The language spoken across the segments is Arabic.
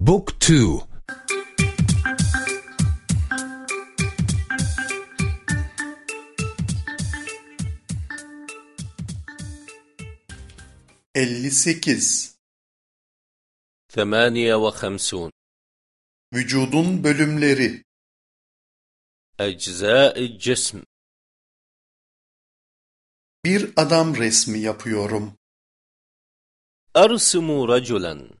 Book 2 58 58 Vücudun bölümleri. Ecza-i cism. Bir adam resmi yapıyorum. Ersimu raculen.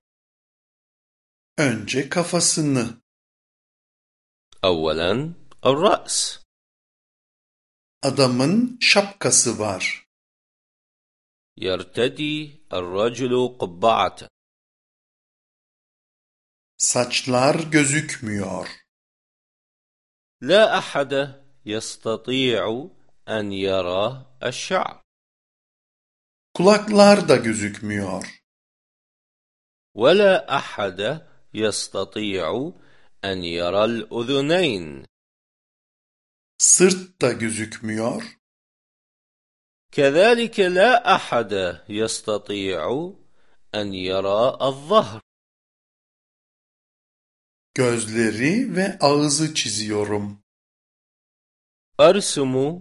Önce kafasını, أولا الرأس adamın şapkası var. يرتدي الرجل قبعة Saçlar gözükmüyor. لا أحد يستطيع أن يرى الشعر Kulaklar da gözükmüyor. ولا أحد يستطيع أن يرى الأذنين Sırt da gözükmüyor. كذلك لا أحد يستطيع أن يرى الظهر Gözleri ve ağzı çiziyorum. أرسم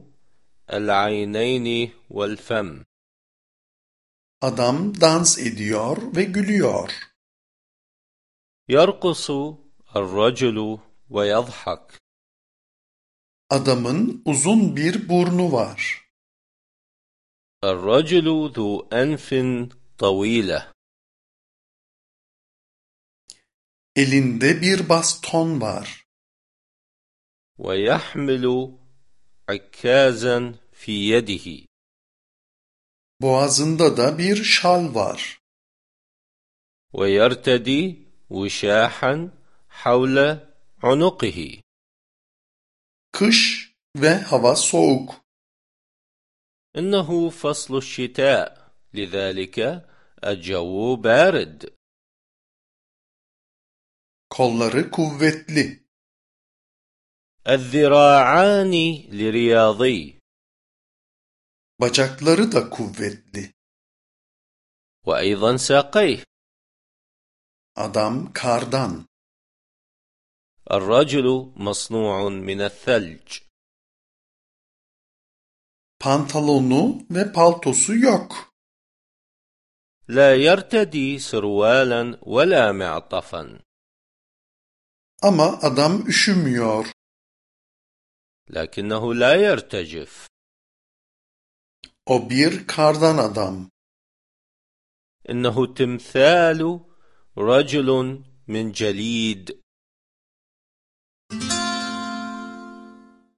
العينين والفم Adam dans ediyor ve gülüyor. يرقص الرجل ويضحك Adamın uzun bir burnu var. الرجل ذو أنف طويلة Elinde bir baston var. ويحمل عكازا في يده Boğazında da bir şal var. ويرتدي وشاحا حول عنقه Kış ve hava soğuk. إنه فصل الشتاء لذلك الجو بارد Kolları kuvvetli. الذراعان لرياضي Bacakları da kuvvetli. وأيضا ساقيه Adam kardan. الرجل مصنوع من الثلج Pantolonu ve paltosu yok. لا يرتدي سروالا ولا معطفا Ama adam üşümüyor. لكنه لا يرتجف O bir kardan adam. إنه تمثال رجل من جليد.